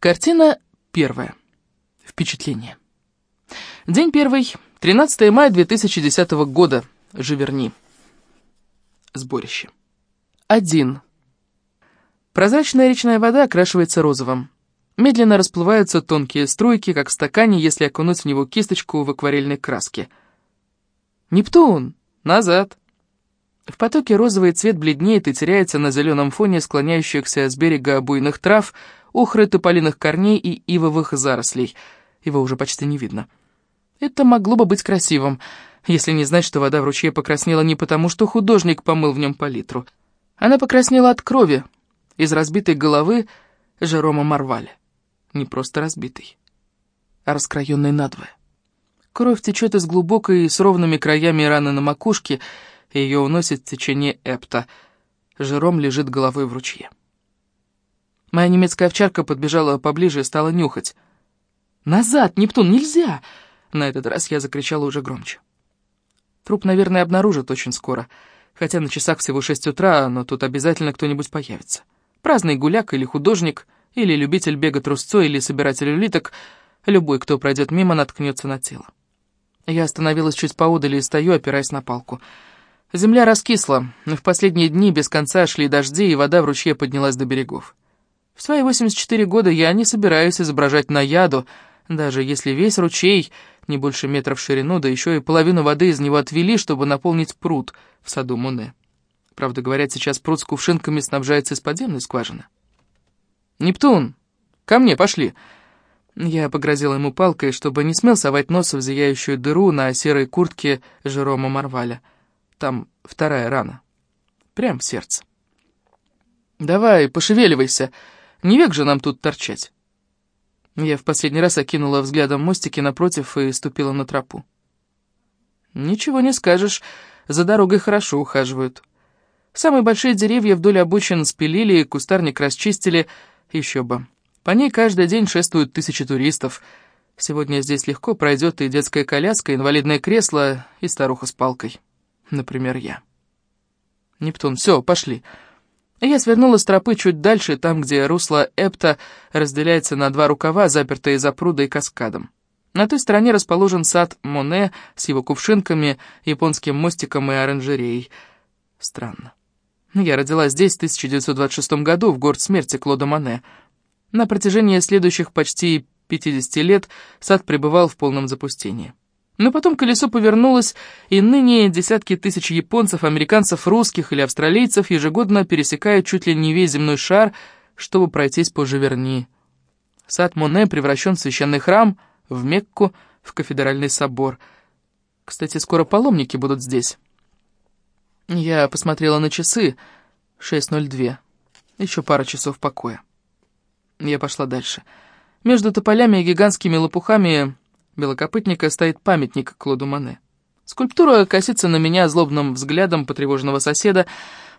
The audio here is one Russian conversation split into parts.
Картина первая. Впечатление. День первый, 13 мая 2010 года. Живерни. Сборище. Один. Прозрачная речная вода окрашивается розовым. Медленно расплываются тонкие струйки, как в стакане, если окунуть в него кисточку в акварельной краске. «Нептун! Назад!» В потоке розовый цвет бледнеет и теряется на зеленом фоне склоняющихся с берега буйных трав, охры тополиных корней и ивовых зарослей. Его уже почти не видно. Это могло бы быть красивым, если не знать, что вода в ручье покраснела не потому, что художник помыл в нем палитру. Она покраснела от крови из разбитой головы Жерома Марваля. Не просто разбитой, а раскроенной надвое. Кровь течет из глубокой с ровными краями раны на макушке, и ее уносит в течение Эпта. Жером лежит головой в ручье. Моя немецкая овчарка подбежала поближе и стала нюхать. «Назад, Нептун, нельзя!» На этот раз я закричала уже громче. Труп, наверное, обнаружат очень скоро, хотя на часах всего шесть утра, но тут обязательно кто-нибудь появится. Праздный гуляк или художник, или любитель бега трусцой, или собиратель улиток, любой, кто пройдет мимо, наткнется на тело. Я остановилась чуть поодаль и стою, опираясь на палку. Земля раскисла, в последние дни без конца шли дожди, и вода в ручье поднялась до берегов. В свои 84 года я не собираюсь изображать наяду, даже если весь ручей не больше метра в ширину, да еще и половину воды из него отвели, чтобы наполнить пруд в саду Муне. Правда, говорят, сейчас пруд с кувшинками снабжается из подземной скважины. «Нептун, ко мне, пошли!» Я погрозила ему палкой, чтобы не смел совать нос в зияющую дыру на серой куртке Жерома Марваля. Там вторая рана. Прям в сердце. «Давай, пошевеливайся!» Не век же нам тут торчать. Я в последний раз окинула взглядом мостики напротив и ступила на тропу. Ничего не скажешь, за дорогой хорошо ухаживают. Самые большие деревья вдоль обочин спилили, кустарник расчистили, еще бы. По ней каждый день шествуют тысячи туристов. Сегодня здесь легко пройдет и детская коляска, инвалидное кресло, и старуха с палкой. Например, я. Нептун, все, пошли. Я свернула с тропы чуть дальше, там, где русло Эпта разделяется на два рукава, запертые за прудой и каскадом. На той стороне расположен сад Моне с его кувшинками, японским мостиком и оранжереей. Странно. Я родилась здесь в 1926 году, в город смерти Клода Моне. На протяжении следующих почти 50 лет сад пребывал в полном запустении. Но потом колесо повернулось, и ныне десятки тысяч японцев, американцев, русских или австралийцев ежегодно пересекают чуть ли не весь земной шар, чтобы пройтись по Живерни. Сад Моне превращен в священный храм, в Мекку, в кафедральный собор. Кстати, скоро паломники будут здесь. Я посмотрела на часы. 6.02. Еще пара часов покоя. Я пошла дальше. Между тополями и гигантскими лопухами белокопытника стоит памятник Клоду Мане. Скульптура косится на меня злобным взглядом потревоженного соседа,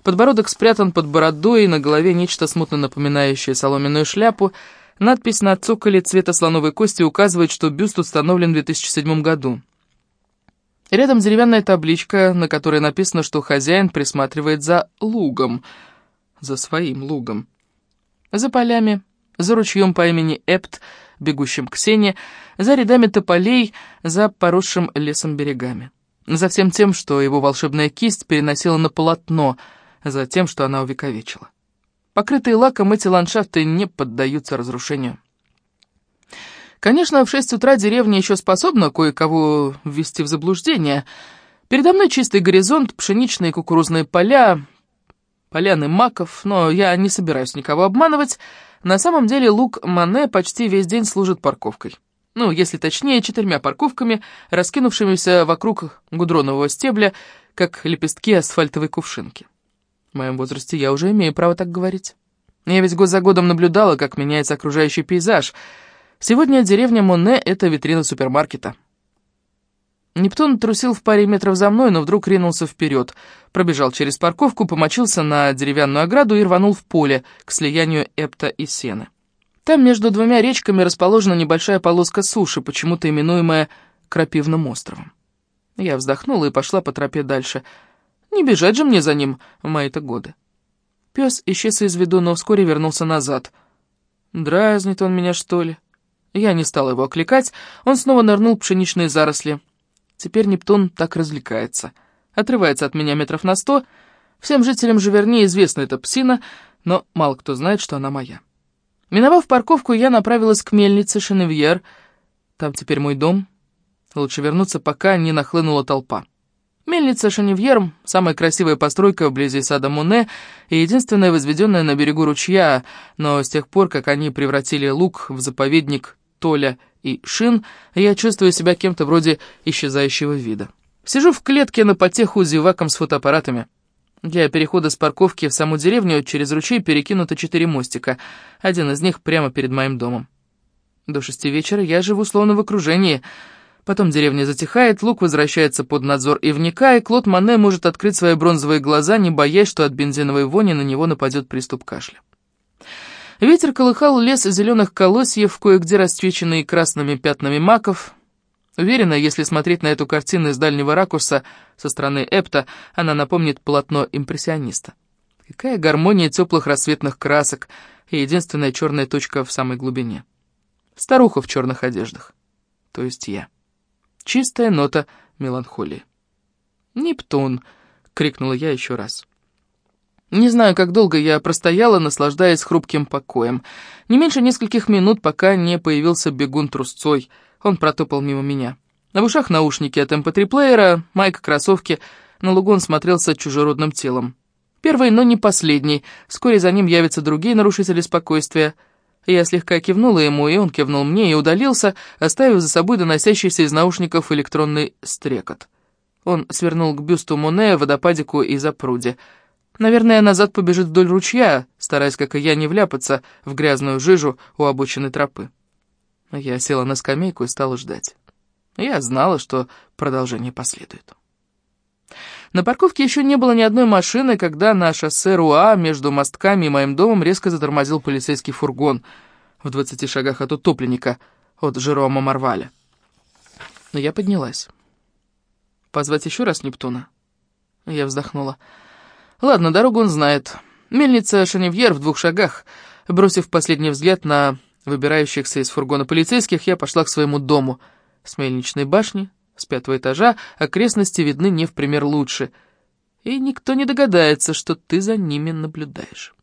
подбородок спрятан под бородой, на голове нечто смутно напоминающее соломенную шляпу, надпись на цоколе цвета слоновой кости указывает, что бюст установлен в 2007 году. Рядом деревянная табличка, на которой написано, что хозяин присматривает за лугом, за своим лугом. За полями, за ручьем по имени Эпт, бегущим к сене, за рядами тополей, за поросшим лесом берегами. За всем тем, что его волшебная кисть переносила на полотно, за тем, что она увековечила. Покрытые лаком эти ландшафты не поддаются разрушению. Конечно, в шесть утра деревня еще способна кое-кого ввести в заблуждение. Передо мной чистый горизонт, пшеничные кукурузные поля, поляны маков, но я не собираюсь никого обманывать, на самом деле луг Мане почти весь день служит парковкой. Ну, если точнее, четырьмя парковками, раскинувшимися вокруг гудронового стебля, как лепестки асфальтовой кувшинки. В моем возрасте я уже имею право так говорить. Я ведь год за годом наблюдала, как меняется окружающий пейзаж. Сегодня деревня Моне — это витрина супермаркета. Нептун трусил в паре метров за мной, но вдруг ринулся вперед, пробежал через парковку, помочился на деревянную ограду и рванул в поле к слиянию Эпта и Сены. Там между двумя речками расположена небольшая полоска суши, почему-то именуемая Крапивным островом. Я вздохнула и пошла по тропе дальше. Не бежать же мне за ним в мои-то годы. Пес исчез из виду, но вскоре вернулся назад. Дразнит он меня, что ли? Я не стал его окликать, он снова нырнул в пшеничные заросли. Теперь Нептун так развлекается. Отрывается от меня метров на сто. Всем жителям Живерни известна эта псина, но мало кто знает, что она моя. Миновав парковку, я направилась к мельнице Шеневьер. Там теперь мой дом. Лучше вернуться, пока не нахлынула толпа. Мельница Шеневьер — самая красивая постройка вблизи сада Муне и единственная возведенная на берегу ручья, но с тех пор, как они превратили луг в заповедник Толя и Шин, я чувствую себя кем-то вроде исчезающего вида. Сижу в клетке на потеху зеваком с фотоаппаратами. Для перехода с парковки в саму деревню через ручей перекинуто четыре мостика, один из них прямо перед моим домом. До шести вечера я живу словно в окружении. Потом деревня затихает, лук возвращается под надзор ивника, и Клод Мане может открыть свои бронзовые глаза, не боясь, что от бензиновой вони на него нападет приступ кашля. Ветер колыхал лес зеленых колосьев, кое-где расцвеченные красными пятнами маков. Уверена, если смотреть на эту картину из дальнего ракурса, со стороны Эпта, она напомнит полотно импрессиониста. Какая гармония теплых рассветных красок и единственная черная точка в самой глубине. Старуха в черных одеждах. То есть я. Чистая нота меланхолии. «Нептун!» — крикнула я еще раз. Не знаю, как долго я простояла, наслаждаясь хрупким покоем. Не меньше нескольких минут, пока не появился бегун трусцой. Он протопал мимо меня. На ушах наушники от mp3-плеера, эм майк, кроссовки. На лугу он смотрелся чужеродным телом. Первый, но не последний. Вскоре за ним явятся другие нарушители спокойствия. Я слегка кивнула ему, и он кивнул мне и удалился, оставив за собой доносящийся из наушников электронный стрекот. Он свернул к бюсту Моне, водопадику и запруде. Наверное, назад побежит вдоль ручья, стараясь, как и я, не вляпаться в грязную жижу у обочины тропы. Я села на скамейку и стала ждать. Я знала, что продолжение последует. На парковке еще не было ни одной машины, когда на шоссе Руа между мостками и моим домом резко затормозил полицейский фургон в двадцати шагах от утопленника, от Жерома Марваля. Но я поднялась. «Позвать еще раз Нептуна?» Я вздохнула. Ладно, дорогу он знает. Мельница Шеневьер в двух шагах. Бросив последний взгляд на выбирающихся из фургона полицейских, я пошла к своему дому. С мельничной башни, с пятого этажа, окрестности видны не в пример лучше. И никто не догадается, что ты за ними наблюдаешь.